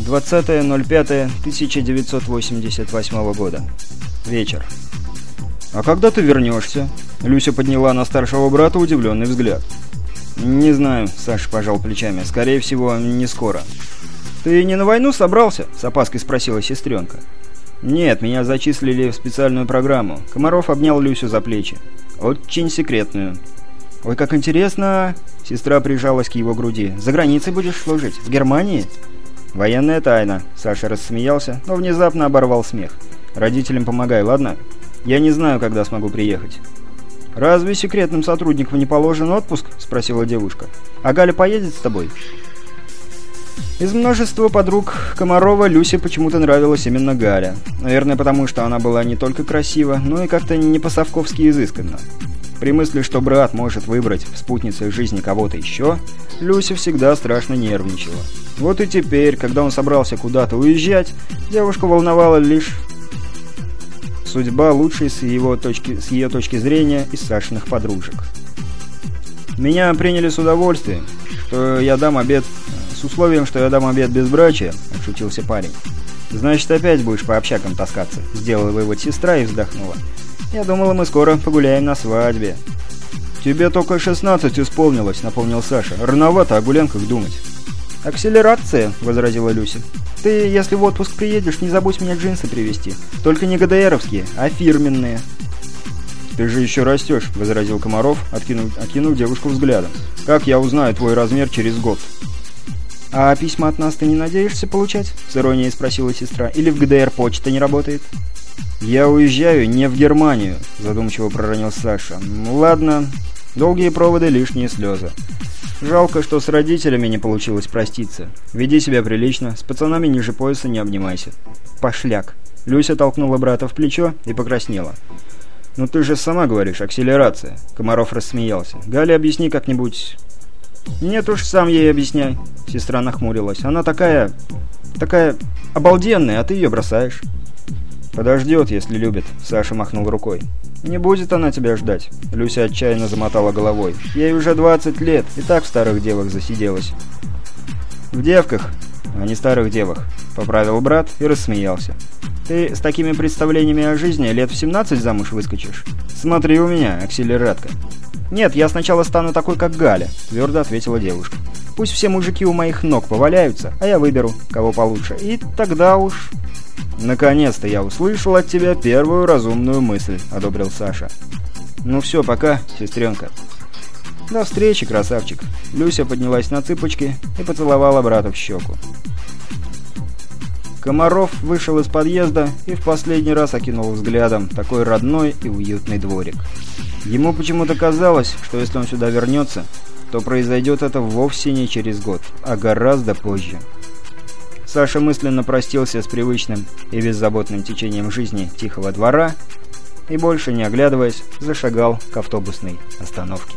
20.05.1988 года. Вечер. «А когда ты вернешься?» Люся подняла на старшего брата удивленный взгляд. «Не знаю», — Саша пожал плечами. «Скорее всего, не скоро». «Ты не на войну собрался?» — с опаской спросила сестренка. «Нет, меня зачислили в специальную программу». Комаров обнял Люсю за плечи. «Очень секретную». «Ой, как интересно!» Сестра прижалась к его груди. «За границей будешь служить? В Германии?» «Военная тайна», — Саша рассмеялся, но внезапно оборвал смех. «Родителям помогай, ладно? Я не знаю, когда смогу приехать». «Разве секретным сотрудникам не положен отпуск?» — спросила девушка. «А Галя поедет с тобой?» Из множества подруг Комарова Люсе почему-то нравилась именно Галя. Наверное, потому что она была не только красива, но и как-то не по-совковски изысканна. При мысли, что брат может выбрать в спутнице жизни кого-то еще, Люся всегда страшно нервничала. Вот и теперь, когда он собрался куда-то уезжать, девушку волновала лишь судьба лучшей с, его точки, с ее точки зрения из Сашиных подружек. «Меня приняли с удовольствием, что я дам обед... с условием, что я дам обед безбрачия», — отшутился парень. «Значит, опять будешь по общакам таскаться», — сделала вывод сестра и вздохнула. «Я думала, мы скоро погуляем на свадьбе». «Тебе только 16 исполнилось», — напомнил Саша. «Рановато о гулянках думать». «Акселерация», — возразила Люся. «Ты, если в отпуск приедешь, не забудь мне джинсы привезти. Только не ГДРовские, а фирменные». «Ты же еще растешь», — возразил Комаров, откинув, окинув девушку взглядом. «Как я узнаю твой размер через год?» «А письма от нас ты не надеешься получать?» — с иронией спросила сестра. «Или в ГДР почта не работает?» «Я уезжаю не в Германию», — задумчиво проронил Саша. «Ладно, долгие проводы, лишние слезы. Жалко, что с родителями не получилось проститься. Веди себя прилично, с пацанами ниже пояса не обнимайся. Пошляк. Люся толкнула брата в плечо и покраснела. «Ну ты же сама говоришь, акселерация». Комаров рассмеялся. «Галя, объясни как-нибудь...» «Нет уж, сам ей объясняй». Сестра нахмурилась. «Она такая... такая... обалденная, а ты ее бросаешь». «Подождет, если любит», — Саша махнул рукой. «Не будет она тебя ждать», — Люся отчаянно замотала головой. «Ей уже 20 лет, и так в старых девах засиделась». «В девках, а не старых девах», — поправил брат и рассмеялся. «Ты с такими представлениями о жизни лет в 17 замуж выскочишь? Смотри у меня, акселератка». «Нет, я сначала стану такой, как Галя», — твердо ответила девушка. «Пусть все мужики у моих ног поваляются, а я выберу, кого получше, и тогда уж...» «Наконец-то я услышал от тебя первую разумную мысль», — одобрил Саша. «Ну все, пока, сестренка». «До встречи, красавчик». Люся поднялась на цыпочки и поцеловала брата в щеку. Комаров вышел из подъезда и в последний раз окинул взглядом такой родной и уютный дворик. Ему почему-то казалось, что если он сюда вернется, то произойдет это вовсе не через год, а гораздо позже. Саша мысленно простился с привычным и беззаботным течением жизни тихого двора и, больше не оглядываясь, зашагал к автобусной остановке.